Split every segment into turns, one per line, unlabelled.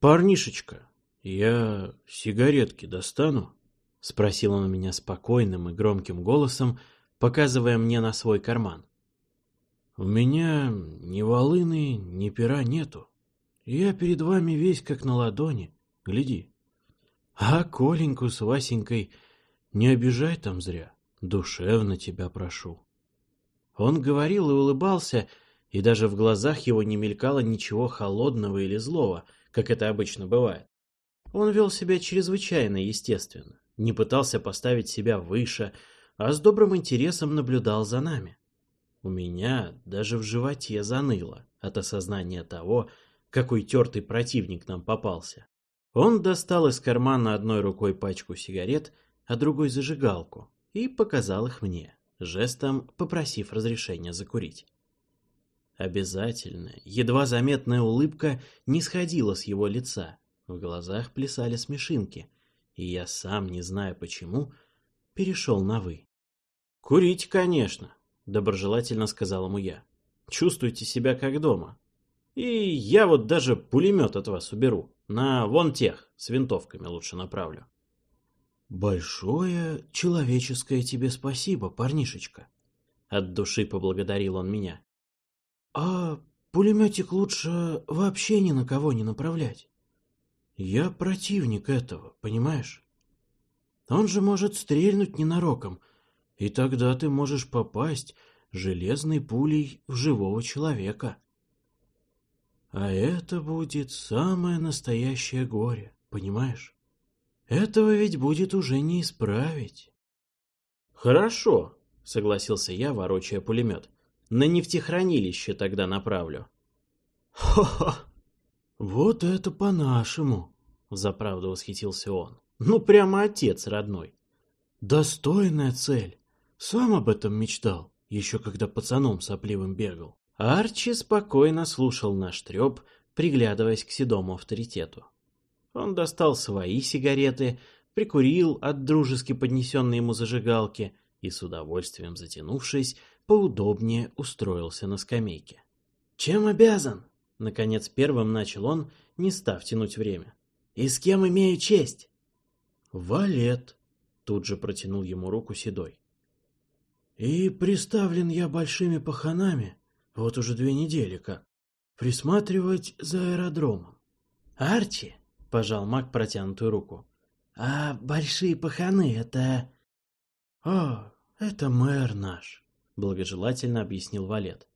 «Парнишечка, я сигаретки достану?» — спросил он меня спокойным и громким голосом, показывая мне на свой карман. «У меня ни волыны, ни пера нету. Я перед вами весь как на ладони. Гляди. А Коленьку с Васенькой не обижай там зря. Душевно тебя прошу». Он говорил и улыбался, и даже в глазах его не мелькало ничего холодного или злого, как это обычно бывает. Он вел себя чрезвычайно естественно, не пытался поставить себя выше, а с добрым интересом наблюдал за нами. У меня даже в животе заныло от осознания того, какой тертый противник нам попался. Он достал из кармана одной рукой пачку сигарет, а другой зажигалку, и показал их мне жестом попросив разрешения закурить. Обязательная, едва заметная улыбка не сходила с его лица, в глазах плясали смешинки, и я сам, не зная почему, перешел на «вы». «Курить, конечно», — доброжелательно сказал ему я. «Чувствуйте себя как дома. И я вот даже пулемет от вас уберу. На вон тех, с винтовками лучше направлю». «Большое человеческое тебе спасибо, парнишечка!» От души поблагодарил он меня. «А пулеметик лучше вообще ни на кого не направлять. Я противник этого, понимаешь? Он же может стрельнуть ненароком, и тогда ты можешь попасть железной пулей в живого человека. А это будет самое настоящее горе, понимаешь? Этого ведь будет уже не исправить. Хорошо, согласился я, ворочая пулемет. На нефтехранилище тогда направлю. Хо-хо! Вот это по-нашему, заправду восхитился он. Ну, прямо отец родной. Достойная цель. Сам об этом мечтал, еще когда пацаном сопливым бегал. Арчи спокойно слушал наш треп, приглядываясь к седому авторитету. Он достал свои сигареты, прикурил от дружески поднесенной ему зажигалки и, с удовольствием затянувшись, поудобнее устроился на скамейке. «Чем обязан?» — наконец первым начал он, не став тянуть время. «И с кем имею честь?» «Валет», — тут же протянул ему руку Седой. «И приставлен я большими паханами, вот уже две недели как, присматривать за аэродромом». «Арчи!» — пожал маг протянутую руку. «А большие паханы — это...» «О, это мэр наш», — благожелательно объяснил Валет.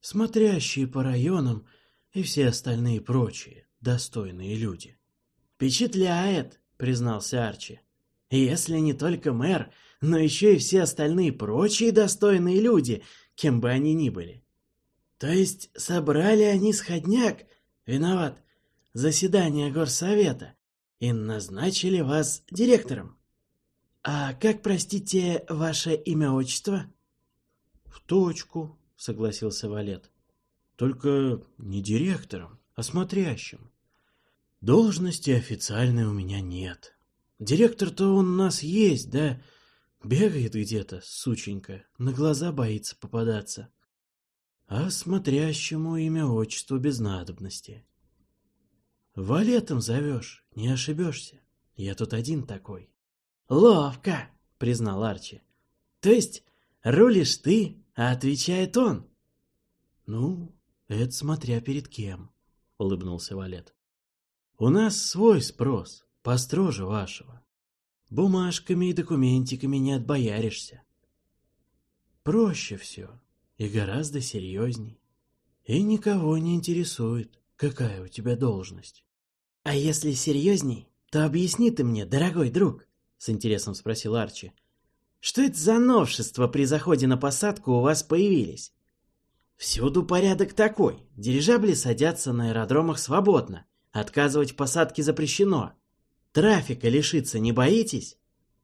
«Смотрящие по районам и все остальные прочие достойные люди». «Впечатляет», — признался Арчи. «Если не только мэр, но еще и все остальные прочие достойные люди, кем бы они ни были». «То есть собрали они сходняк? Виноват заседание горсовета и назначили вас директором. А как, простите, ваше имя-отчество? В точку, согласился Валет. Только не директором, а смотрящим. Должности официальной у меня нет. Директор-то он у нас есть, да? Бегает где-то, сученька, на глаза боится попадаться. А смотрящему имя-отчество без надобности. Валетом зовешь, не ошибешься. Я тут один такой. Ловко, признал Арчи. То есть рулишь ты, отвечает он? Ну, это смотря перед кем, улыбнулся Валет. У нас свой спрос, построже вашего. Бумажками и документиками не отбояришься. Проще все и гораздо серьезней. И никого не интересует, какая у тебя должность. «А если серьезней, то объясни ты мне, дорогой друг», — с интересом спросил Арчи. «Что это за новшества при заходе на посадку у вас появились?» «Всюду порядок такой. Дирижабли садятся на аэродромах свободно. Отказывать в посадке запрещено. Трафика лишиться не боитесь?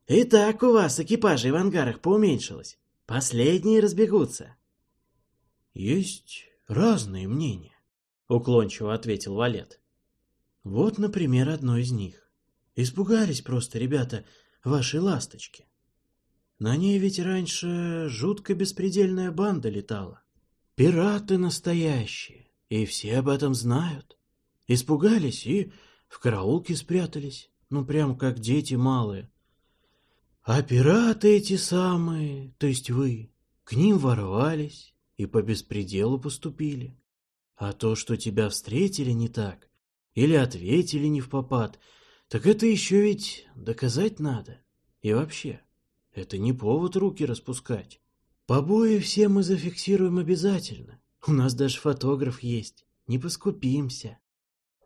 И так у вас экипажей в ангарах поуменьшилось. Последние разбегутся». «Есть разные мнения», — уклончиво ответил Валет. Вот, например, одно из них. Испугались просто ребята вашей ласточки. На ней ведь раньше жутко беспредельная банда летала. Пираты настоящие, и все об этом знают. Испугались и в караулке спрятались, ну прям как дети малые. А пираты эти самые, то есть вы, к ним ворвались и по беспределу поступили. А то, что тебя встретили не так, или ответили не в попад, так это еще ведь доказать надо. И вообще, это не повод руки распускать. Побои все мы зафиксируем обязательно. У нас даже фотограф есть. Не поскупимся.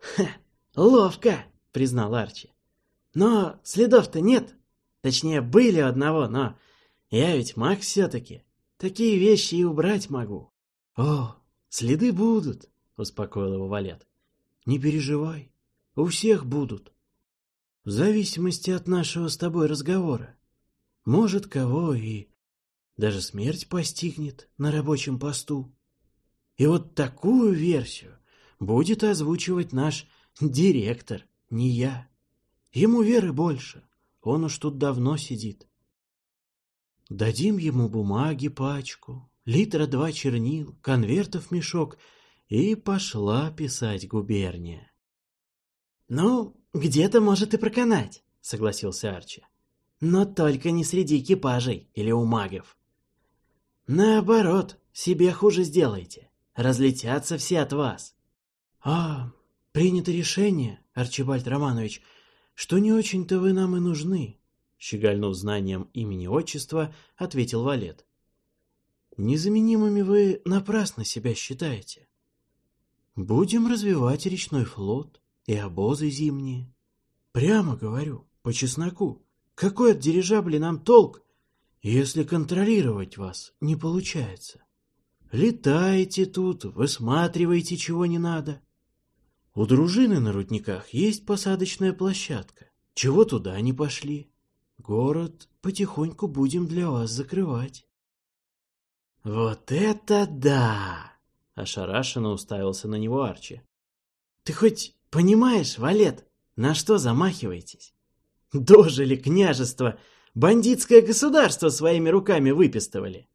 Ха, ловко, признал Арчи. Но следов-то нет. Точнее, были одного, но я ведь маг все-таки. Такие вещи и убрать могу.
О, следы будут, успокоил его Валет. Не переживай, у всех будут. В зависимости от нашего с тобой разговора. Может, кого и даже смерть постигнет на рабочем посту. И вот такую версию будет озвучивать наш директор, не я. Ему веры больше, он уж тут давно сидит. Дадим ему бумаги пачку, литра два чернил, конвертов мешок, и пошла писать губерния.
«Ну, где-то может и проканать», — согласился Арчи. «Но только не среди экипажей или у магов. Наоборот, себе хуже сделайте. Разлетятся все от вас».
«А, принято решение, Арчибальд Романович, что не очень-то вы нам и нужны», — щегольнув знанием имени-отчества, ответил Валет. «Незаменимыми вы напрасно себя считаете. Будем развивать речной флот и обозы зимние. Прямо говорю, по чесноку, какой от дирижабли нам толк, если контролировать вас не получается? Летаете тут, высматриваете, чего не надо. У дружины на рудниках есть посадочная площадка. Чего туда не пошли? Город потихоньку будем для вас закрывать.
Вот это да!
Ошарашенно уставился на него Арчи.
«Ты хоть понимаешь, Валет, на что замахиваетесь? Дожили княжество, бандитское государство своими руками выпистывали».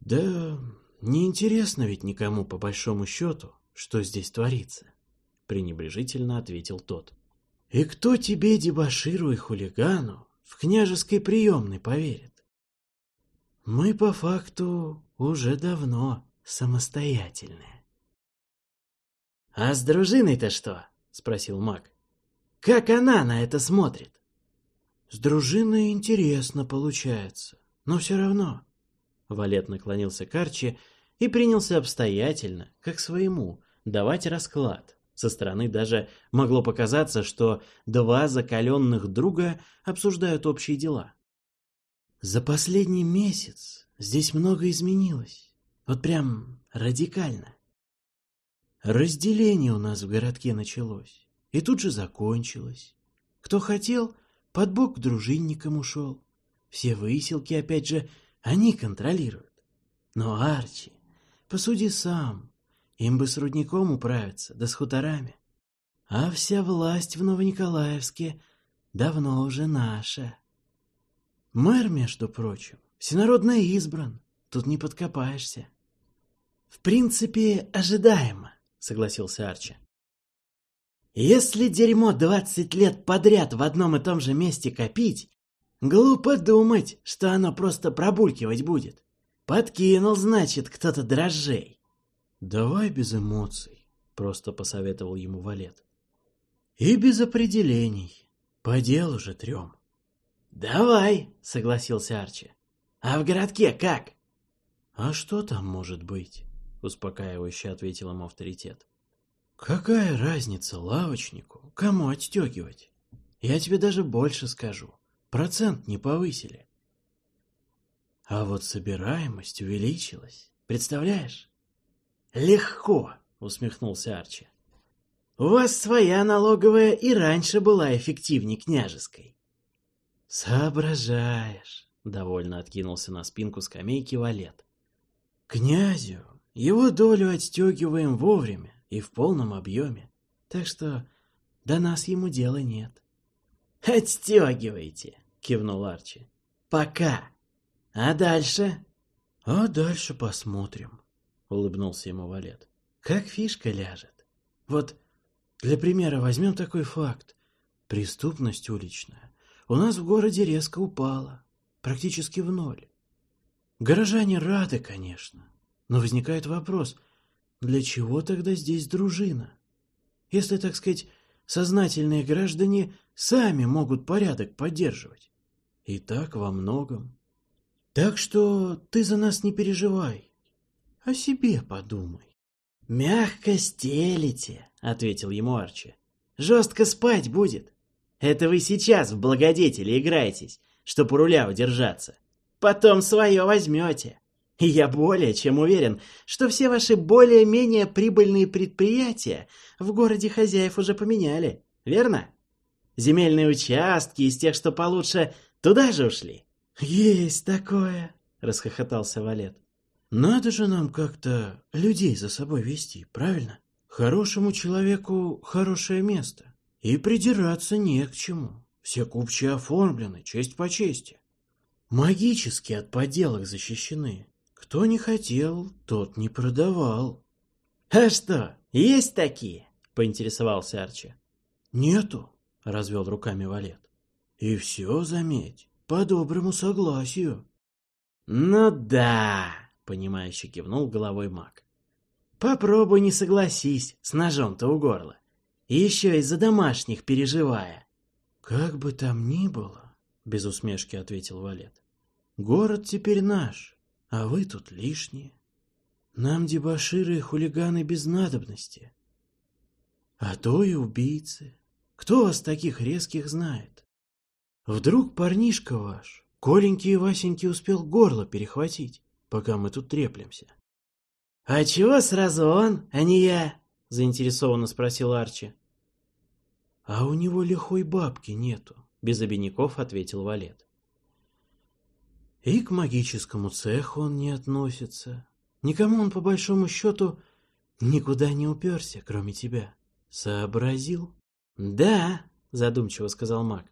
«Да неинтересно ведь никому, по большому счету, что здесь творится», — пренебрежительно ответил тот. «И кто тебе, дебоширу и хулигану, в княжеской приемной поверит? Мы, по факту, уже давно самостоятельная.
— А с дружиной-то что? — спросил маг. — Как она на это смотрит?
— С дружиной интересно получается, но все равно. Валет наклонился к Арчи и принялся обстоятельно, как своему, давать расклад. Со стороны даже могло показаться, что два закаленных друга обсуждают общие дела. За последний месяц здесь много изменилось. Вот прям радикально. Разделение у нас в городке началось, и тут же закончилось. Кто хотел, под бок к дружинникам ушел. Все выселки, опять же, они контролируют. Но Арчи, посуди сам, им бы с рудником управиться, да с хуторами. А вся власть в Новониколаевске давно уже наша. Мэр, между прочим, всенародно избран, тут не подкопаешься.
В принципе, ожидаемо, согласился Арчи. Если дерьмо двадцать лет подряд в одном и том же месте копить, глупо думать, что оно просто пробулькивать будет. Подкинул, значит, кто-то дрожжей.
Давай без эмоций, просто посоветовал ему Валет. И без определений. По делу же трем.
Давай, согласился Арчи. А в городке как?
А что там может быть? успокаивающе ответил ему авторитет. Какая разница лавочнику, кому отстегивать? Я тебе даже больше скажу. Процент не повысили. А вот собираемость увеличилась. Представляешь?
Легко, усмехнулся Арчи. У вас своя налоговая и раньше была эффективнее княжеской.
Соображаешь, довольно откинулся на спинку скамейки Валет. Князю его долю отстегиваем вовремя и в полном объеме, так что до нас ему дела нет.
«Отстегивайте!» — кивнул Арчи. «Пока! А дальше?»
«А дальше посмотрим», — улыбнулся ему Валет. «Как фишка ляжет. Вот Для примера возьмем такой факт. Преступность уличная у нас в городе резко упала, практически в ноль. Горожане рады, конечно, но возникает вопрос, для чего тогда здесь дружина? Если, так сказать, сознательные граждане сами могут порядок поддерживать. И так во многом. Так что ты за нас не переживай. О себе подумай.
«Мягко стелите», — ответил ему Арчи. «Жестко спать будет. Это вы сейчас в благодетели играетесь, чтоб у руля удержаться. Потом свое возьмете. И я более чем уверен, что все ваши более-менее прибыльные предприятия в городе хозяев уже поменяли, верно? Земельные участки из тех, что получше, туда же ушли.
Есть такое, расхохотался Валет. Надо же нам как-то людей за собой вести, правильно? Хорошему человеку хорошее место. И придираться не к чему. Все купчи оформлены, честь по чести. Магически от подделок защищены. Кто не хотел, тот не продавал.
— А что, есть такие? — поинтересовался Арчи.
— Нету, — развел руками Валет. — И все, заметь, по доброму согласию.
— Ну да, — понимающе кивнул головой маг. — Попробуй не согласись, с ножом-то у горла. И еще из-за домашних переживая.
— Как бы там ни было, — без усмешки ответил Валет. — Город теперь наш, а вы тут лишние. Нам дебоширы и хулиганы без надобности. А то и убийцы. Кто вас таких резких знает? Вдруг парнишка ваш, Коленький и Васенький успел горло перехватить, пока мы тут треплемся.
— А чего сразу он, а не я? — заинтересованно спросил Арчи.
— А у него лихой бабки нету, — без обиняков ответил Валет. И к магическому цеху он не относится. Никому он, по большому счету, никуда не уперся, кроме тебя. Сообразил?
— Да, — задумчиво сказал маг.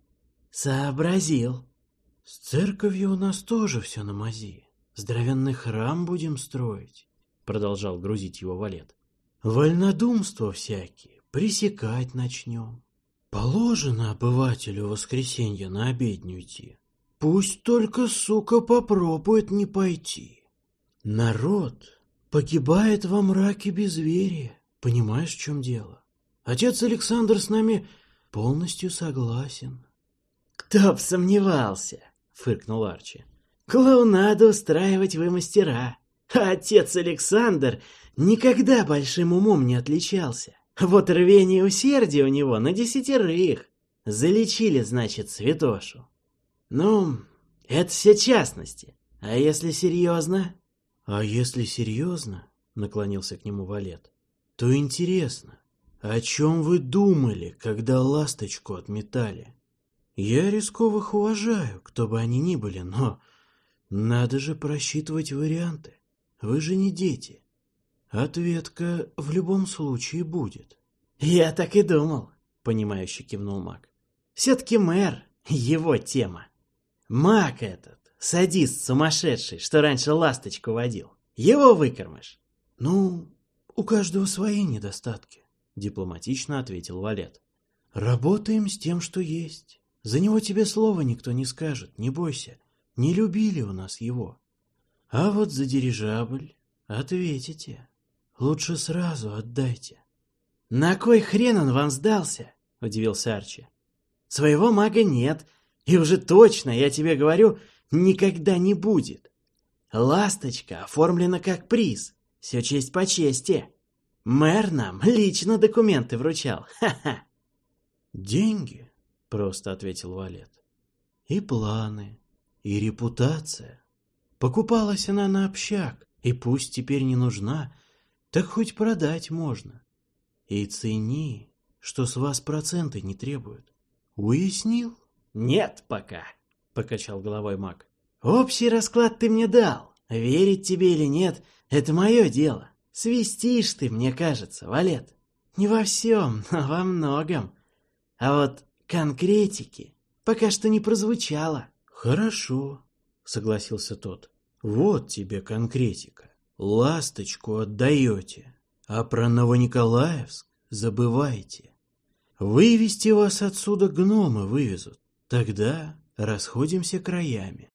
— Сообразил.
— С церковью у нас тоже все на мази. Здоровенный храм будем строить, — продолжал грузить его валет. — Вольнодумство всякие пресекать начнем. Положено обывателю воскресенье на обедню идти. Пусть только, сука, попробует не пойти. Народ погибает во мраке безверия. Понимаешь, в чем дело? Отец Александр с нами полностью согласен.
— Кто б сомневался, — фыркнул Арчи. — Клоунаду устраивать вы мастера. А отец Александр никогда большим умом не отличался. Вот рвение и усердие у него на десятерых. Залечили, значит, святошу. Ну, это все частности. А если серьезно?
А если серьезно, наклонился к нему Валет, то интересно, о чем вы думали, когда ласточку отметали? Я рисковых уважаю, кто бы они ни были, но надо же просчитывать варианты. Вы же не дети. Ответка в любом случае будет.
Я так и думал, понимающе кивнул маг. Все-таки мэр, его тема. Маг этот, садист сумасшедший, что раньше ласточку водил. Его выкормишь.
Ну, у каждого свои недостатки, дипломатично ответил Валет. Работаем с тем, что есть. За него тебе слова никто не скажет, не бойся. Не любили у нас его. А вот за дирижабль ответите. Лучше сразу отдайте.
— На кой хрен он вам сдался? — удивился Арчи. — Своего мага нет, и уже точно, я тебе говорю, никогда не будет. Ласточка оформлена как приз. Все честь по чести. Мэр нам лично документы вручал. Ха-ха.
Деньги, просто ответил Валет. И планы, и репутация. Покупалась она на общак, и пусть теперь не нужна, так хоть продать можно. И цени, что с вас проценты не требуют. Уяснил?
«Нет пока», — покачал головой маг. «Общий расклад ты мне дал. Верить тебе или нет, это мое дело. Свистишь ты, мне кажется, Валет. Не во всем, но во многом. А вот конкретики пока что не прозвучало».
«Хорошо», — согласился тот. «Вот тебе конкретика. Ласточку отдаете. А про Новониколаевск забывайте. Вывести вас отсюда гномы вывезут. Тогда расходимся краями.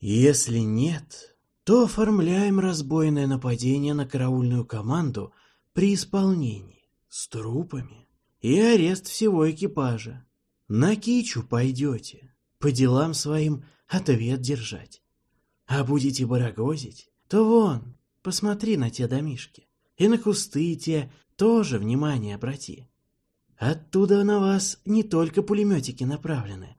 Если нет, то оформляем разбойное нападение на караульную команду при исполнении с трупами и арест всего экипажа. На кичу пойдете, по делам своим ответ держать. А будете барагозить, то вон, посмотри на те домишки. И на кусты те тоже внимание обрати. Оттуда на вас не только пулеметики направлены,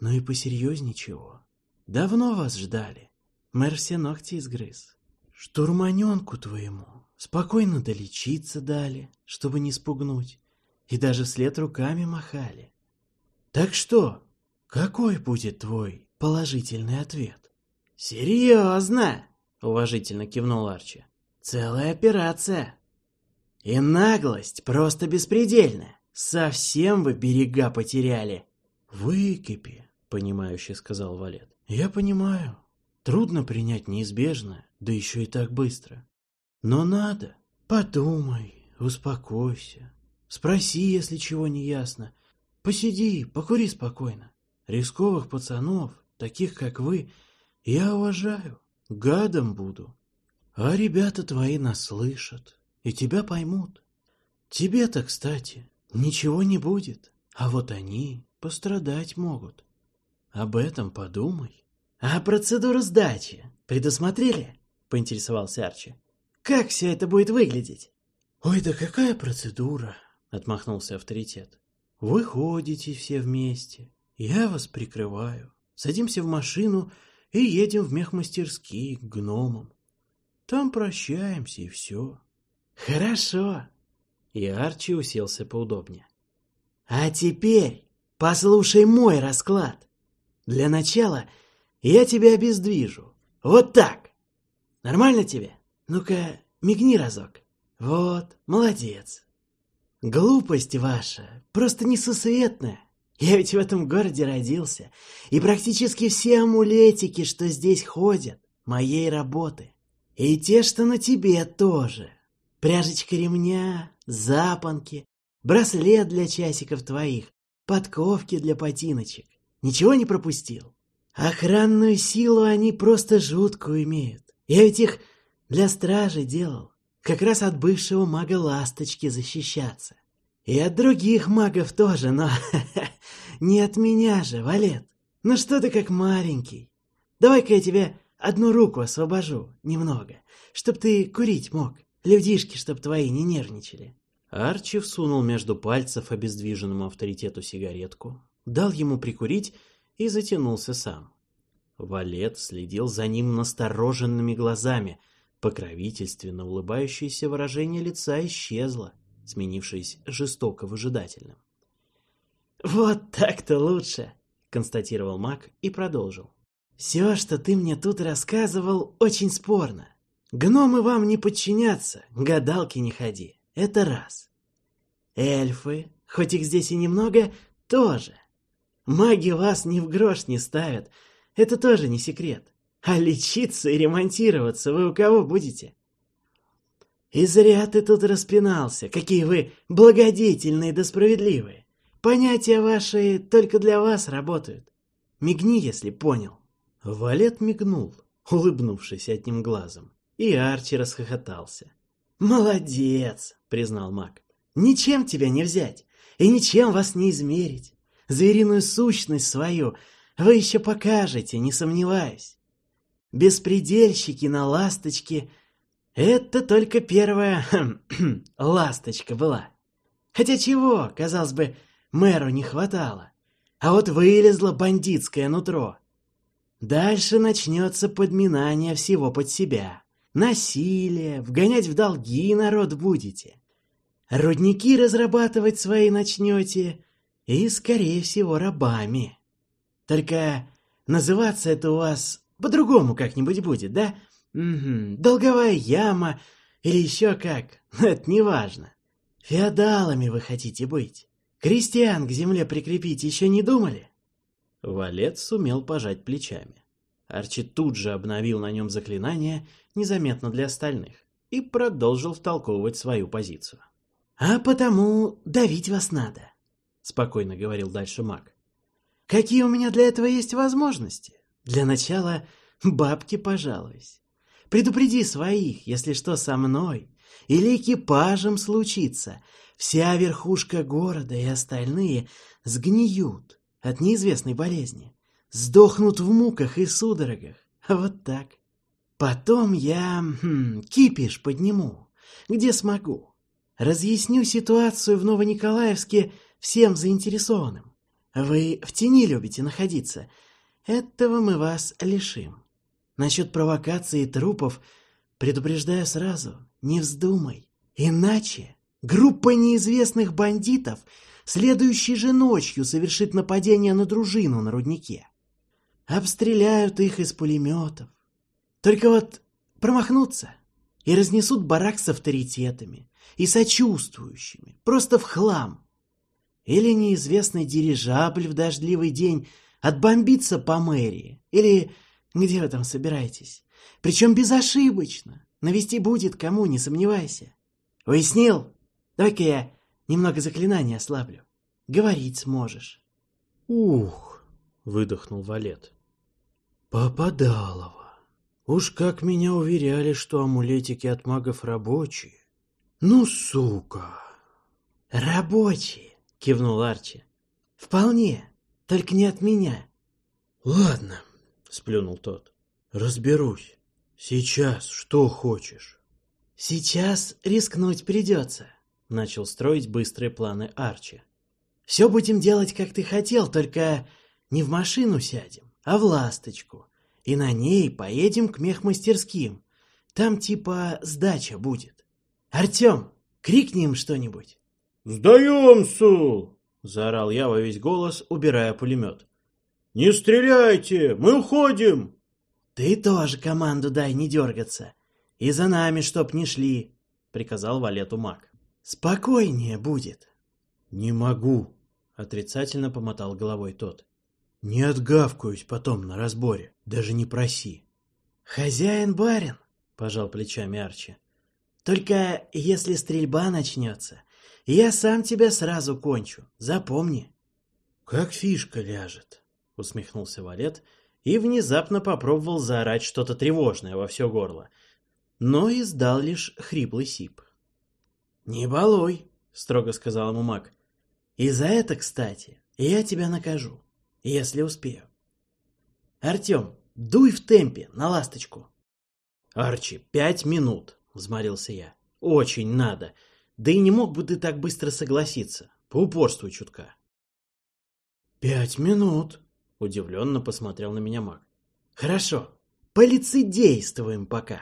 но и посерьезнее чего. Давно вас ждали. Мэр все ногти изгрыз. Штурманенку твоему спокойно долечиться дали, чтобы не спугнуть, и даже след руками махали. Так что, какой будет твой положительный ответ?
Серьезно, уважительно кивнул Арчи. Целая операция. И наглость просто беспредельная. Совсем вы берега потеряли.
Выкипи, понимающе сказал Валет. Я понимаю. Трудно принять неизбежное, да еще и так быстро. Но надо. Подумай, успокойся. Спроси, если чего не ясно. Посиди, покури спокойно. Рисковых пацанов, таких как вы, я уважаю. Гадом буду. А ребята твои нас слышат и тебя поймут. Тебе-то, кстати, ничего не будет, а вот они пострадать могут. Об этом подумай.
А процедуру сдачи предусмотрели? Поинтересовался Арчи. Как все это будет выглядеть?
Ой, да какая процедура? Отмахнулся авторитет. Вы ходите все вместе, я вас прикрываю. Садимся в машину и едем в мехмастерские к гномам. Там прощаемся и все.
Хорошо.
И Арчи уселся поудобнее.
А теперь послушай мой расклад. Для начала я тебя обездвижу. Вот так. Нормально тебе? Ну-ка, мигни разок. Вот, молодец. Глупость ваша просто несусветная. Я ведь в этом городе родился, и практически все амулетики, что здесь ходят, моей работы. И те, что на тебе тоже. Пряжечка ремня, запонки, браслет для часиков твоих, подковки для ботиночек. Ничего не пропустил? Охранную силу они просто жуткую имеют. Я ведь их для стражи делал, как раз от бывшего мага Ласточки защищаться. И от других магов тоже, но не от меня же, Валет. Ну что ты как маленький? Давай-ка я тебе одну руку освобожу, немного, чтоб ты курить мог. Людишки, чтоб твои не нервничали.
Арчи всунул между пальцев обездвиженному авторитету сигаретку, дал ему прикурить и затянулся сам. Валет следил за ним настороженными глазами, покровительственно улыбающееся выражение лица исчезло, сменившись жестоко выжидательным.
«Вот так-то лучше», — констатировал маг и продолжил. «Все, что ты мне тут рассказывал, очень спорно. Гномы вам не подчинятся, гадалки не ходи, это раз. Эльфы, хоть их здесь и немного, тоже. Маги вас ни в грош не ставят, это тоже не секрет. А лечиться и ремонтироваться вы у кого будете? И зря ты тут распинался, какие вы благодетельные да справедливые. Понятия ваши только для вас работают. Мигни, если понял.
Валет мигнул, улыбнувшись одним глазом, и Арчи расхохотался.
«Молодец!» — признал маг. «Ничем тебя не взять, и ничем вас не измерить. Звериную сущность свою вы еще покажете, не сомневаюсь. Беспредельщики на ласточке — это только первая ласточка была. Хотя чего, казалось бы, мэру не хватало. А вот вылезло бандитское нутро. Дальше начнется подминание всего под себя. Насилие, вгонять в долги народ будете. Рудники разрабатывать свои начнете и, скорее всего, рабами. Только называться это у вас по-другому как-нибудь будет, да? Угу, долговая яма или еще как, это не важно. Феодалами вы хотите быть. Крестьян к земле прикрепить еще не думали?
Валет сумел пожать плечами. Арчи тут же обновил на нем заклинание, незаметно для остальных, и продолжил втолковывать свою позицию.
А потому давить вас надо, спокойно говорил дальше маг. Какие у меня для этого есть возможности? Для начала бабки пожалуйся. Предупреди своих, если что со мной или экипажем случится. Вся верхушка города и остальные сгниют от неизвестной болезни, сдохнут в муках и судорогах. Вот так. Потом я хм, кипиш подниму, где смогу. Разъясню ситуацию в Новониколаевске всем заинтересованным. Вы в тени любите находиться. Этого мы вас лишим. Насчет провокации трупов предупреждаю сразу, не вздумай. Иначе группа неизвестных бандитов следующей же ночью совершит нападение на дружину на руднике. Обстреляют их из пулеметов. Только вот промахнутся и разнесут барак с авторитетами и сочувствующими, просто в хлам. Или неизвестный дирижабль в дождливый день отбомбится по мэрии, или где вы там собираетесь. Причем безошибочно. Навести будет кому, не сомневайся. Уяснил? Давай-ка я немного заклинания ослаблю. Говорить сможешь.
Ух, выдохнул Валет. Попадалово. Уж как меня уверяли, что амулетики от магов рабочие. Ну, сука.
Рабочие, кивнул Арчи. Вполне, только не от меня.
Ладно, сплюнул тот. Разберусь. Сейчас что хочешь?
Сейчас рискнуть придется, начал строить быстрые планы Арчи. Все будем делать, как ты хотел, только не в машину сядем, а в ласточку. И на ней поедем к мехмастерским. Там типа сдача будет. Артем, крикни им что-нибудь.
«Сдаемся!» — заорал я во весь голос, убирая пулемет. «Не стреляйте! Мы уходим!»
«Ты тоже команду дай не дергаться. И за нами чтоб не шли!» — приказал Валету маг. «Спокойнее будет!»
«Не могу!» — отрицательно помотал головой тот. «Не отгавкаюсь потом на разборе, даже не проси!»
«Хозяин барин!» — пожал плечами Арчи. «Только если стрельба начнется, я сам тебя сразу кончу, запомни!»
«Как фишка ляжет!» — усмехнулся Валет и внезапно попробовал заорать что-то тревожное во все горло, но издал лишь хриплый сип.
«Не балуй!» — строго сказал ему маг. «И за это, кстати, я тебя накажу, если успею. Артем, дуй в темпе на ласточку!»
«Арчи, пять минут!» — взмолился я. «Очень надо! Да и не мог бы ты так быстро согласиться. Поупорствуй чутка».
«Пять минут!»
— удивленно посмотрел на меня маг.
«Хорошо, полицействуем пока».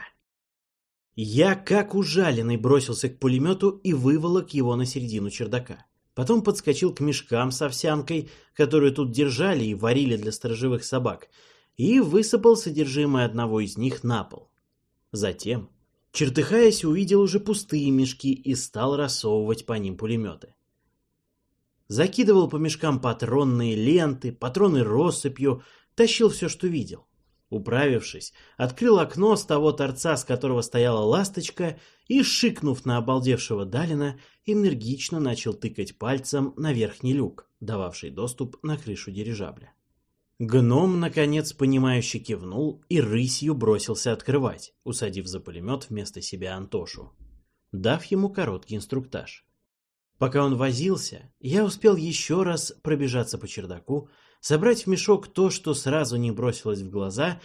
Я, как ужаленный, бросился к пулемету и выволок его на середину чердака. Потом подскочил к мешкам с овсянкой, которую тут держали и варили для сторожевых собак, и высыпал содержимое одного из них на пол. Затем, чертыхаясь, увидел уже пустые мешки и стал рассовывать по ним пулеметы закидывал по мешкам патронные ленты, патроны россыпью, тащил все, что видел. Управившись, открыл окно с того торца, с которого стояла ласточка, и, шикнув на обалдевшего Далина, энергично начал тыкать пальцем на верхний люк, дававший доступ на крышу дирижабля. Гном, наконец, понимающе кивнул и рысью бросился открывать, усадив за пулемет вместо себя Антошу, дав ему короткий инструктаж. Пока он возился, я успел еще раз пробежаться по чердаку, собрать в мешок то, что сразу не бросилось в глаза,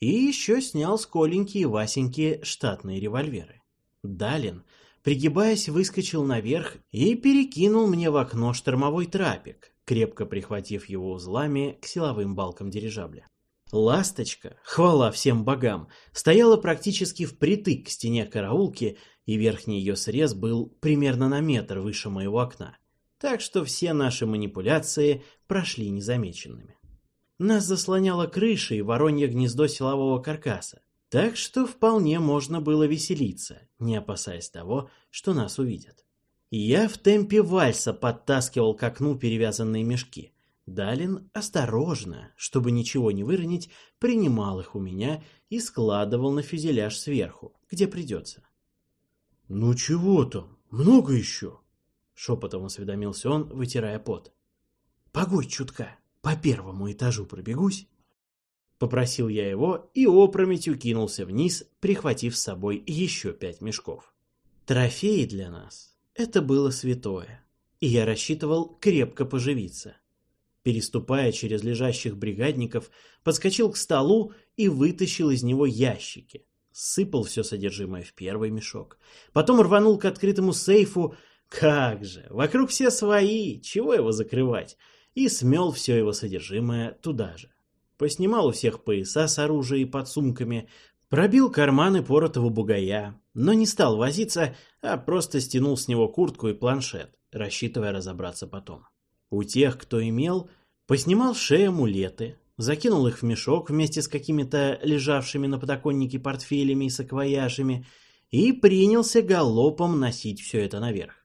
и еще снял с Коленьки и Васеньки штатные револьверы. Далин, пригибаясь, выскочил наверх и перекинул мне в окно штормовой трапик, крепко прихватив его узлами к силовым балкам дирижабля. Ласточка, хвала всем богам, стояла практически впритык к стене караулки и верхний ее срез был примерно на метр выше моего окна, так что все наши манипуляции прошли незамеченными. Нас заслоняла крыша и воронье гнездо силового каркаса, так что вполне можно было веселиться, не опасаясь того, что нас увидят. Я в темпе вальса подтаскивал к окну перевязанные мешки. Далин осторожно, чтобы ничего не выронить, принимал их у меня и складывал на фюзеляж сверху, где придется.
«Ну чего там? Много еще?»
Шепотом осведомился он, вытирая пот. Погодь чутка, по первому этажу пробегусь. Попросил я его и опрометью кинулся вниз, прихватив с собой еще пять мешков. Трофеи для нас — это было святое, и я рассчитывал крепко поживиться. Переступая через лежащих бригадников, подскочил к столу и вытащил из него ящики. Сыпал все содержимое в первый мешок. Потом рванул к открытому сейфу. Как же, вокруг все свои, чего его закрывать? И смел все его содержимое туда же. Поснимал у всех пояса с оружием и подсумками, пробил карманы поротого бугая, но не стал возиться, а просто стянул с него куртку и планшет, рассчитывая разобраться потом. У тех, кто имел, поснимал шею амулеты, закинул их в мешок вместе с какими-то лежавшими на подоконнике портфелями и саквояжами и принялся галопом носить все это наверх.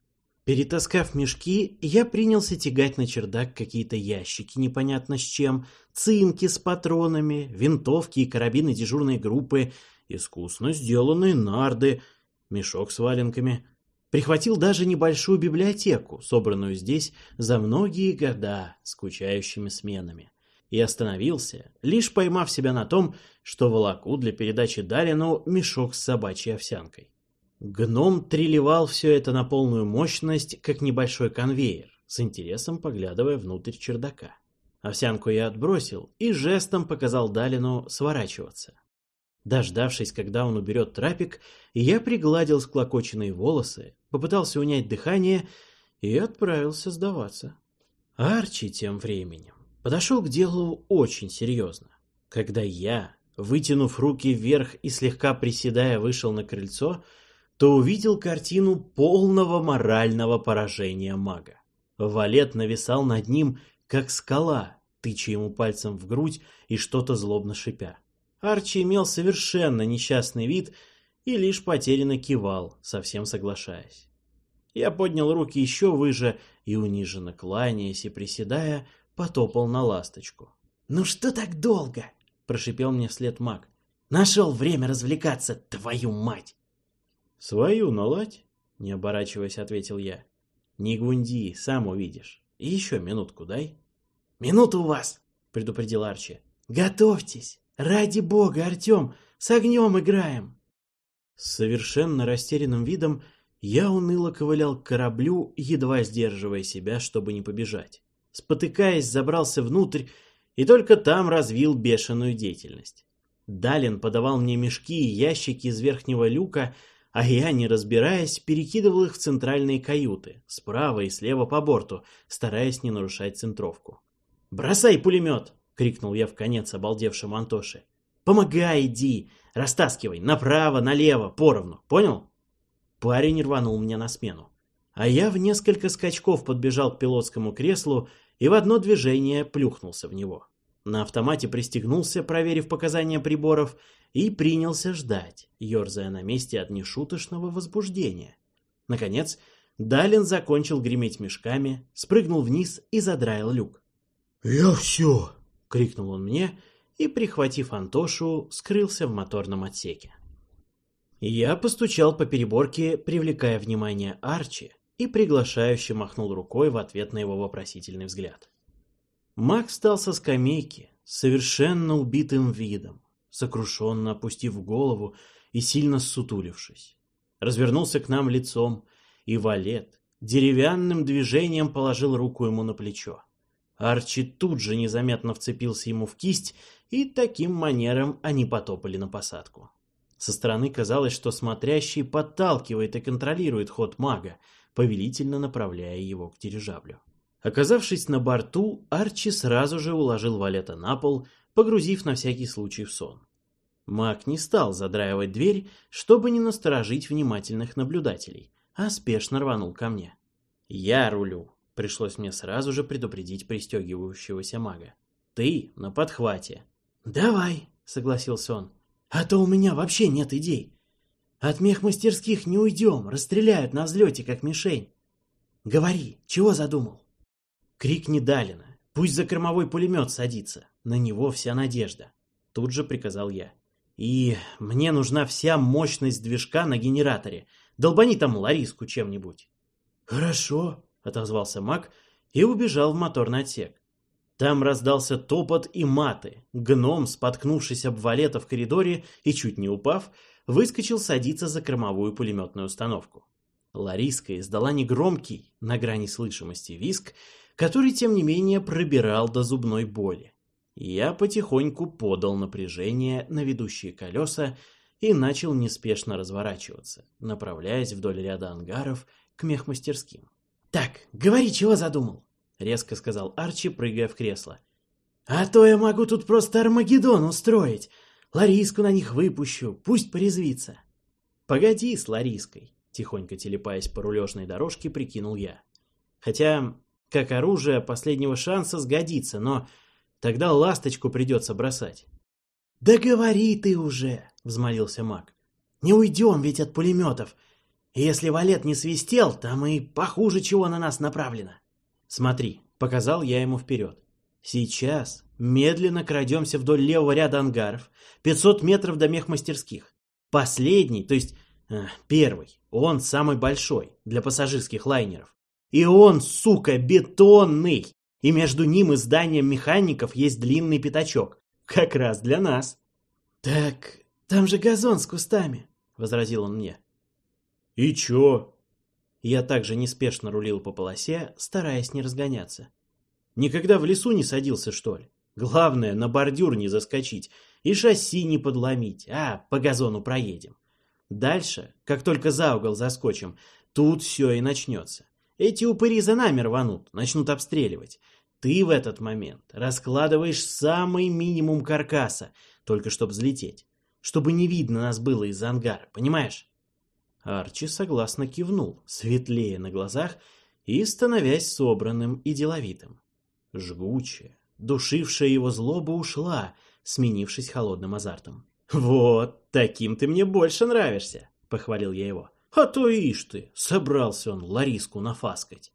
Перетаскав мешки, я принялся тягать на чердак какие-то ящики непонятно с чем, цинки с патронами, винтовки и карабины дежурной группы, искусно сделанные нарды, мешок с валенками. Прихватил даже небольшую библиотеку, собранную здесь за многие года скучающими сменами. И остановился, лишь поймав себя на том, что волоку для передачи Дарину мешок с собачьей овсянкой. Гном треливал все это на полную мощность, как небольшой конвейер, с интересом поглядывая внутрь чердака. Овсянку я отбросил и жестом показал Далину сворачиваться. Дождавшись, когда он уберет трапик, я пригладил склокоченные волосы, попытался унять дыхание и отправился сдаваться. Арчи тем временем подошел к делу очень серьезно. Когда я, вытянув руки вверх и слегка приседая, вышел на крыльцо, то увидел картину полного морального поражения мага. Валет нависал над ним, как скала, тыча ему пальцем в грудь и что-то злобно шипя. Арчи имел совершенно несчастный вид и лишь потерянно кивал, совсем соглашаясь. Я поднял руки еще выше и, униженно кланяясь и приседая, потопал на ласточку.
«Ну что так долго?» – прошипел мне вслед маг. «Нашел время развлекаться, твою мать!»
«Свою наладь», — не оборачиваясь, ответил я. «Не гунди, сам увидишь. И еще минутку дай».
«Минуту у вас», — предупредил Арчи. «Готовьтесь! Ради бога, Артем, с огнем играем!»
С совершенно растерянным видом я уныло ковылял к кораблю, едва сдерживая себя, чтобы не побежать. Спотыкаясь, забрался внутрь и только там развил бешеную деятельность. Далин подавал мне мешки и ящики из верхнего люка, а я, не разбираясь, перекидывал их в центральные каюты, справа и слева по борту, стараясь не нарушать центровку. «Бросай пулемет!» — крикнул я в конец обалдевшему Антоше. «Помогай, иди! Растаскивай! Направо, налево, поровну! Понял?» Парень рванул мне на смену. А я в несколько скачков подбежал к пилотскому креслу и в одно движение плюхнулся в него. На автомате пристегнулся, проверив показания приборов, и принялся ждать, ерзая на месте от нешуточного возбуждения. Наконец, Далин закончил греметь мешками, спрыгнул вниз и задраил люк.
«Я все!»
— крикнул он мне и, прихватив Антошу, скрылся в моторном отсеке. Я постучал по переборке, привлекая внимание Арчи, и приглашающе махнул рукой в ответ на его вопросительный взгляд. Мак встал со скамейки, совершенно убитым видом, сокрушенно опустив голову и сильно ссутулившись. Развернулся к нам лицом, и Валет деревянным движением положил руку ему на плечо. Арчи тут же незаметно вцепился ему в кисть, и таким манером они потопали на посадку. Со стороны казалось, что смотрящий подталкивает и контролирует ход мага, повелительно направляя его к дирижаблю. Оказавшись на борту, Арчи сразу же уложил Валета на пол, погрузив на всякий случай в сон. Маг не стал задраивать дверь, чтобы не насторожить внимательных наблюдателей, а спешно рванул ко мне. «Я рулю», — пришлось мне сразу же предупредить пристегивающегося мага. «Ты на подхвате».
«Давай», — согласился он, — «а то у меня вообще нет идей. От мехмастерских не уйдем, расстреляют на взлете, как мишень. Говори, чего задумал?»
Крик Недалина. Пусть за кормовой пулемет садится. На него вся надежда. Тут же приказал я. И мне нужна вся мощность движка на генераторе. Долбани там Лариску чем-нибудь. «Хорошо», — отозвался маг и убежал в моторный отсек. Там раздался топот и маты. Гном, споткнувшись об валета в коридоре и чуть не упав, выскочил садиться за кормовую пулеметную установку. Лариска издала негромкий, на грани слышимости, виск, который, тем не менее, пробирал до зубной боли. Я потихоньку подал напряжение на ведущие колеса и начал неспешно разворачиваться, направляясь вдоль ряда ангаров к мехмастерским.
«Так, говори, чего задумал?»
— резко сказал Арчи, прыгая в кресло.
«А то я могу тут просто Армагеддон устроить. Лариску на них выпущу, пусть порезвится».
«Погоди с Лариской», — тихонько телепаясь по рулежной дорожке, прикинул я. «Хотя, как оружие последнего шанса сгодится, но тогда ласточку придется бросать».
«Да говори ты уже!» — взмолился маг. «Не уйдем ведь от пулеметов. Если валет не свистел, там и похуже чего на нас направлено».
«Смотри», — показал я ему вперед. «Сейчас медленно крадемся вдоль левого ряда ангаров, 500 метров до мехмастерских. Последний, то есть э, первый, он самый большой для пассажирских лайнеров. И он, сука, бетонный! И между ним и зданием механиков есть длинный пятачок. Как раз для нас».
«Так там же газон с кустами», — возразил он мне.
«И чё?» Я также неспешно рулил по полосе, стараясь не разгоняться. Никогда в лесу не садился, что ли? Главное, на бордюр не заскочить и шасси не подломить, а по газону проедем. Дальше, как только за угол заскочим, тут все и начнется. Эти упыри за нами рванут, начнут обстреливать. Ты в этот момент раскладываешь самый минимум каркаса, только чтобы взлететь. Чтобы не видно нас было из ангара, понимаешь? Арчи согласно кивнул, светлее на глазах и становясь собранным и деловитым. Жгучая, душившая его злоба ушла, сменившись холодным азартом. «Вот, таким ты мне больше нравишься», — похвалил я его. «А то ишь ты, собрался он Лариску нафаскать».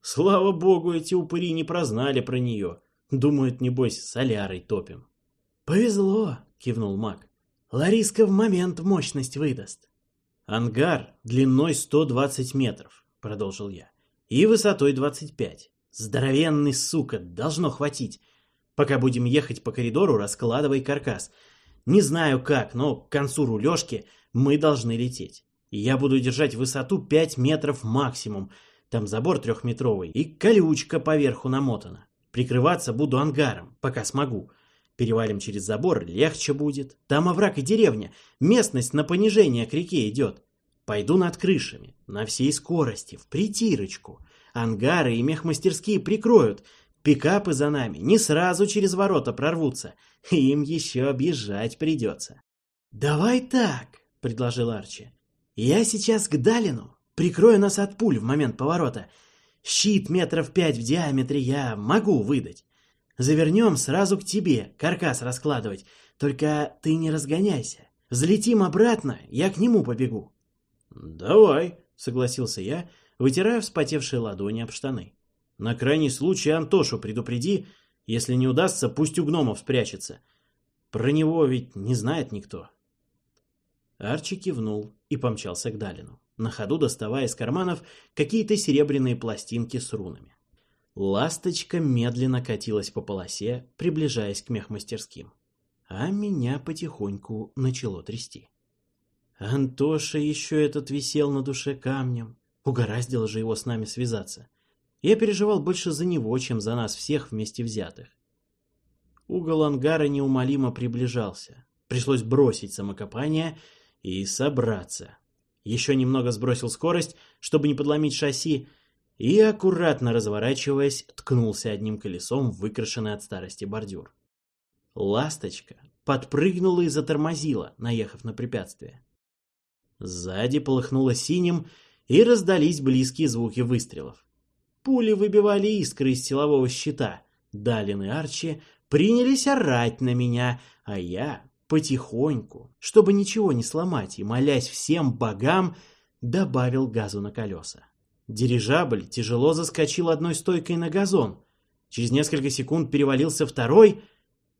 Слава богу, эти упыри не прознали про нее. Думают, небось, солярой топим.
«Повезло», — кивнул маг. «Лариска в момент мощность выдаст».
«Ангар длиной 120 метров», — продолжил я, — «и высотой 25. Здоровенный, сука, должно хватить. Пока будем ехать по коридору, раскладывай каркас. Не знаю как, но к концу рулежки мы должны лететь. Я буду держать высоту 5 метров максимум. Там забор трехметровый и колючка поверху намотана. Прикрываться буду ангаром, пока смогу. Перевалим через забор, легче будет. Там овраг и деревня. Местность на понижение к реке идет. Пойду над крышами, на всей скорости, в притирочку. Ангары и мехмастерские прикроют. Пикапы за нами не сразу через ворота прорвутся. Им еще объезжать придется.
«Давай так», — предложил Арчи. «Я сейчас к Далину. Прикрою нас от пуль в момент поворота. Щит метров пять в диаметре я могу выдать. Завернем сразу к тебе, каркас раскладывать. Только ты не разгоняйся. Взлетим обратно, я к нему побегу.
Давай, согласился я, вытирая вспотевшие ладони об штаны. На крайний случай Антошу предупреди, если не удастся, пусть у гномов спрячется. Про него ведь не знает никто. Арчи кивнул и помчался к Далину, на ходу доставая из карманов какие-то серебряные пластинки с рунами. Ласточка медленно катилась по полосе, приближаясь к мехмастерским. А меня потихоньку начало трясти. Антоша еще этот висел на душе камнем. Угораздило же его с нами связаться. Я переживал больше за него, чем за нас всех вместе взятых. Угол ангара неумолимо приближался. Пришлось бросить самокопание и собраться. Еще немного сбросил скорость, чтобы не подломить шасси, и, аккуратно разворачиваясь, ткнулся одним колесом в выкрашенный от старости бордюр. Ласточка подпрыгнула и затормозила, наехав на препятствие. Сзади полыхнуло синим, и раздались близкие звуки выстрелов. Пули выбивали искры из силового щита. Далин и Арчи принялись орать на меня, а я потихоньку, чтобы ничего не сломать и молясь всем богам, добавил газу на колеса. Дирижабль тяжело заскочил одной стойкой на газон. Через несколько секунд перевалился второй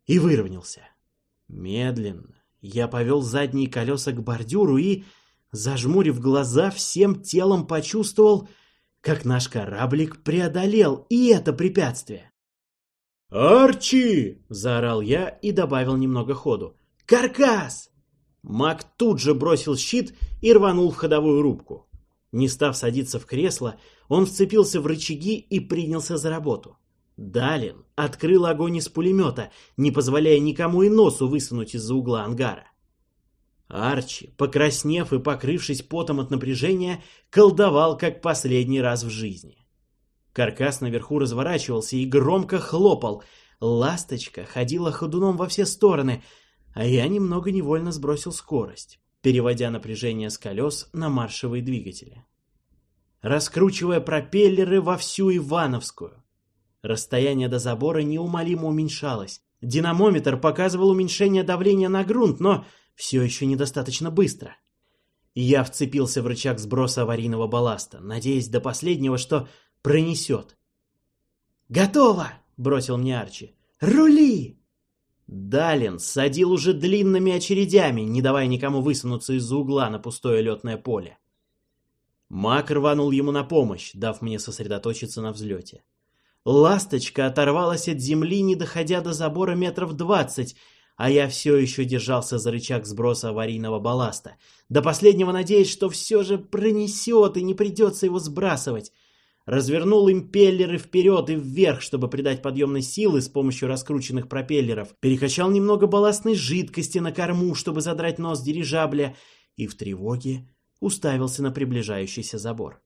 и выровнялся. Медленно я повел задние колеса к бордюру и, зажмурив глаза, всем телом почувствовал,
как наш кораблик преодолел и это препятствие.
«Арчи!» — заорал я и добавил немного ходу.
«Каркас!»
Маг тут же бросил щит и рванул в ходовую рубку. Не став садиться в кресло, он вцепился в рычаги и принялся за работу. Далин открыл огонь из пулемета, не позволяя никому и носу высунуть из-за угла ангара. Арчи, покраснев и покрывшись потом от напряжения, колдовал как последний раз в жизни. Каркас наверху разворачивался и громко хлопал. Ласточка ходила ходуном во все стороны, а я немного невольно сбросил скорость, переводя напряжение с колес на маршевые двигатели. Раскручивая пропеллеры во всю Ивановскую. Расстояние до забора неумолимо уменьшалось. Динамометр показывал уменьшение давления на грунт, но все еще недостаточно быстро. Я вцепился в рычаг сброса аварийного балласта, надеясь до последнего, что пронесет.
«Готово!» — бросил мне Арчи. «Рули!»
Далин садил уже длинными очередями, не давая никому высунуться из-за угла на пустое летное поле. Мак рванул ему на помощь, дав мне сосредоточиться на взлете. Ласточка оторвалась от земли, не доходя до забора метров двадцать, а я все еще держался за рычаг сброса аварийного балласта, до последнего надеясь, что все же пронесет и не придется его сбрасывать. Развернул импеллеры вперед и вверх, чтобы придать подъемной силы с помощью раскрученных пропеллеров, перекачал немного балластной жидкости на корму, чтобы задрать нос дирижабля, и в тревоге уставился на приближающийся забор.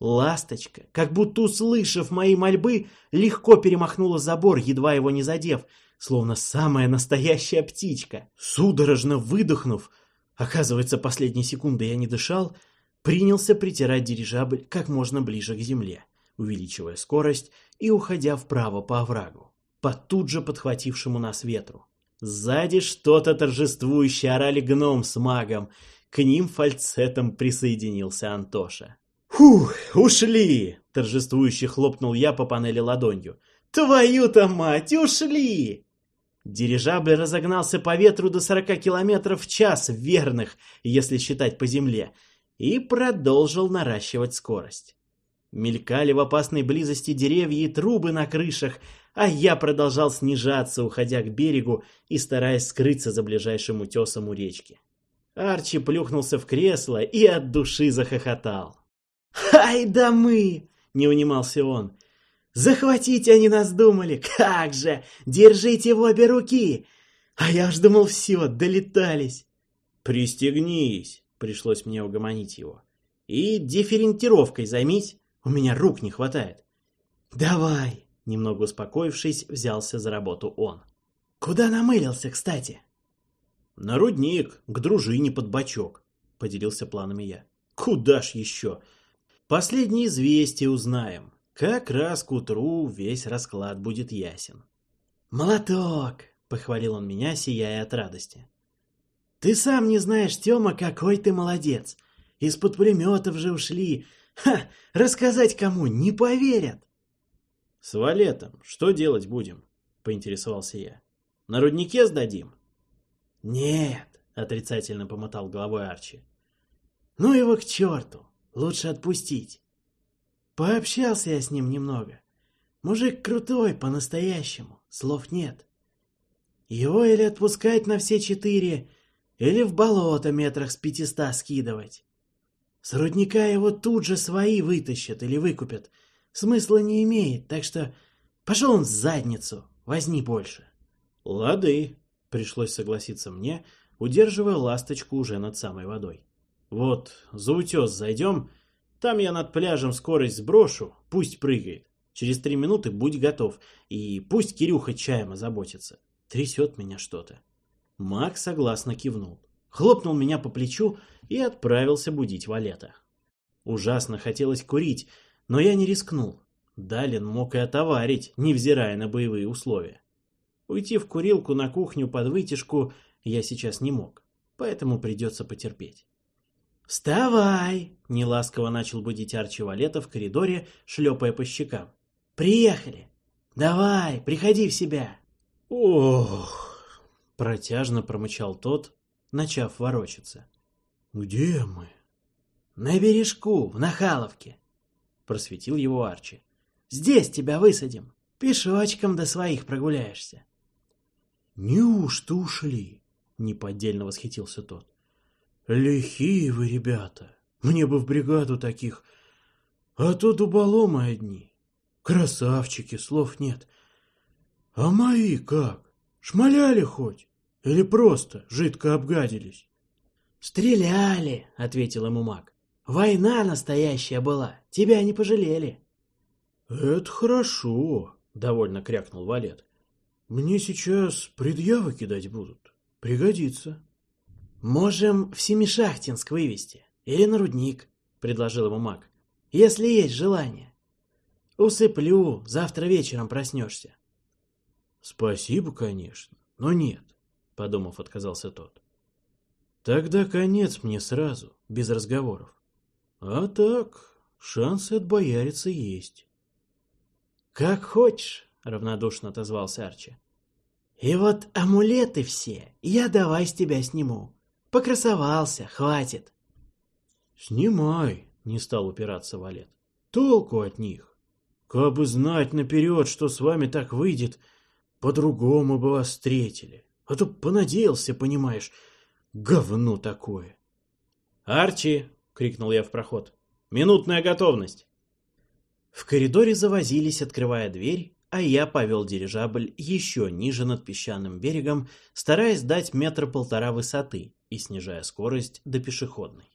Ласточка, как будто услышав мои мольбы, легко перемахнула забор, едва его не задев, словно самая настоящая птичка. Судорожно выдохнув, оказывается, последние секунды я не дышал, принялся притирать дирижабль как можно ближе к земле, увеличивая скорость и уходя вправо по оврагу, по тут же подхватившему нас ветру. Сзади что-то торжествующе орали гном с магом, к ним фальцетом присоединился Антоша. «Фух, ушли!» — торжествующе хлопнул я по панели ладонью. «Твою-то мать, ушли!» Дирижабль разогнался по ветру до 40 км в час верных, если считать по земле, и продолжил наращивать скорость. Мелькали в опасной близости деревья и трубы на крышах, а я продолжал снижаться, уходя к берегу и стараясь скрыться за ближайшим утесом у речки. Арчи плюхнулся в кресло и от души захохотал.
«Ай да мы!» — не унимался он. Захватить они нас думали! Как же! Держите в обе руки! А я уж думал, все, долетались!»
«Пристегнись!» — пришлось мне угомонить его. «И дифферентировкой займись, у меня рук не хватает».
«Давай!»
— немного успокоившись, взялся за работу он.
«Куда намылился, кстати?»
«На рудник, к дружине под бачок», — поделился планами я. «Куда ж еще? Последние известия узнаем. Как раз к утру весь расклад будет ясен.
«Молоток!» — похвалил он меня, сияя от радости. «Ты сам не знаешь, Тёма, какой ты молодец! Из-под пулеметов же ушли! Ха! Рассказать кому? Не поверят!»
«С валетом что делать будем?» — поинтересовался я. «На руднике сдадим?»
«Нет!» — отрицательно помотал головой Арчи. «Ну его к черту! Лучше отпустить!» Пообщался я с ним немного. Мужик крутой, по-настоящему, слов нет. Его или отпускать на все четыре, или в болото метрах с пятиста скидывать. С рудника его тут же свои вытащат или выкупят. Смысла не имеет, так что пошел он в задницу, возни больше.
Лады, пришлось согласиться мне, удерживая ласточку уже над самой водой. Вот, за утес зайдем, там я над пляжем скорость сброшу, пусть прыгает. Через три минуты будь готов, и пусть Кирюха чаем озаботится. Трясет меня что-то. Мак согласно кивнул. Хлопнул меня по плечу и отправился будить Валета. Ужасно хотелось курить, но я не рискнул. Далин мог и отоварить, невзирая на боевые условия. Уйти в курилку на кухню под вытяжку я сейчас не мог, поэтому придется потерпеть.
«Вставай!»
— неласково начал будить Арчи Валета в коридоре, шлепая по щекам.
«Приехали! Давай, приходи в себя!»
«Ох!» — протяжно промычал тот, начав ворочаться. «Где мы?»
«На бережку, в Нахаловке».
просветил его Арчи.
Здесь тебя высадим. Пешочком до своих прогуляешься.
Неужто ушли? Неподдельно восхитился тот. Лихие вы, ребята. Мне бы в бригаду таких. А то дуболомы одни. Красавчики, слов нет. А мои как? Шмаляли хоть? Или просто жидко обгадились?
Стреляли, ответил ему маг. Война настоящая была. Тебя не пожалели.
Это хорошо, довольно крякнул Валет. Мне сейчас предъявы кидать будут. Пригодится.
Можем в Семишахтинск вывести. Или на рудник, предложил ему маг. Если есть желание. Усыплю, завтра вечером проснешься.
Спасибо, конечно, но нет, подумав, отказался тот. Тогда конец мне сразу, без разговоров. А так, шансы отбояриться есть.
Как хочешь, равнодушно отозвался Арчи. И вот амулеты все я давай с тебя сниму. Покрасовался, хватит.
Снимай, не стал упираться Валет. Толку от них. Кабы знать наперед, что с вами так выйдет, по-другому бы вас встретили. А то понадеялся, понимаешь, говно такое.
«Арчи!» — крикнул я в проход. «Минутная готовность!»
В коридоре завозились, открывая дверь, а я повел дирижабль еще ниже над песчаным берегом, стараясь дать метра полтора высоты и снижая скорость до пешеходной.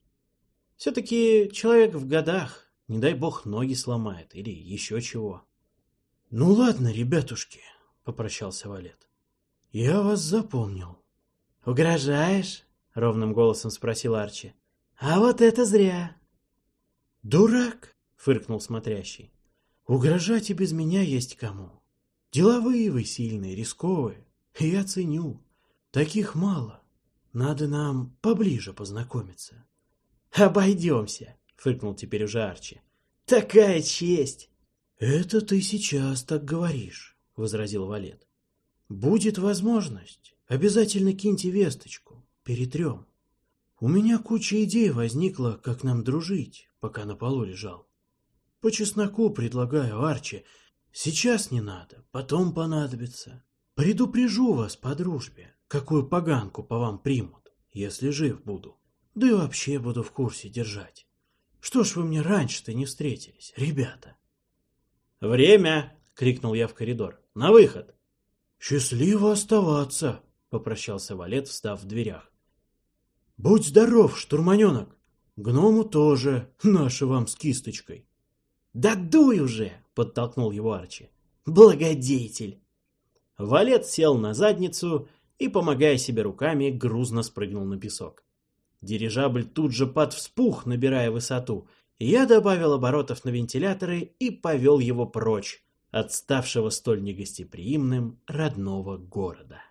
Все-таки человек в годах, не дай бог ноги сломает или еще чего. — Ну ладно, ребятушки, — попрощался Валет. — Я вас запомнил.
— Угрожаешь? — ровным голосом спросил Арчи. — А вот это зря.
— Дурак, — фыркнул смотрящий. — Угрожать и без меня есть кому. Деловые вы сильные, рисковые. Я ценю. Таких мало. Надо нам поближе познакомиться.
— Обойдемся, — фыркнул теперь уже Арчи. — Такая честь!
— Это ты сейчас так говоришь, — возразил Валет. — Будет возможность. Обязательно киньте весточку. Перетрем. У меня куча идей возникла, как нам дружить, пока на полу лежал. По чесноку предлагаю, Арчи. Сейчас не надо, потом понадобится. Предупрежу вас по дружбе, какую поганку по вам примут, если жив буду. Да и вообще буду в курсе держать. Что ж вы мне раньше-то не встретились, ребята?
«Время!» — крикнул я в коридор. «На выход!»
«Счастливо оставаться!» — попрощался Валет, встав в дверях. «Будь здоров, штурманенок! Гному тоже, наше вам с кисточкой!»
«Да дуй уже!» — подтолкнул его Арчи. «Благодетель!»
Валет сел на задницу и, помогая себе руками, грузно спрыгнул на песок. Дирижабль тут же подвспух, набирая высоту. Я добавил оборотов на вентиляторы и повел его прочь от ставшего столь негостеприимным родного города.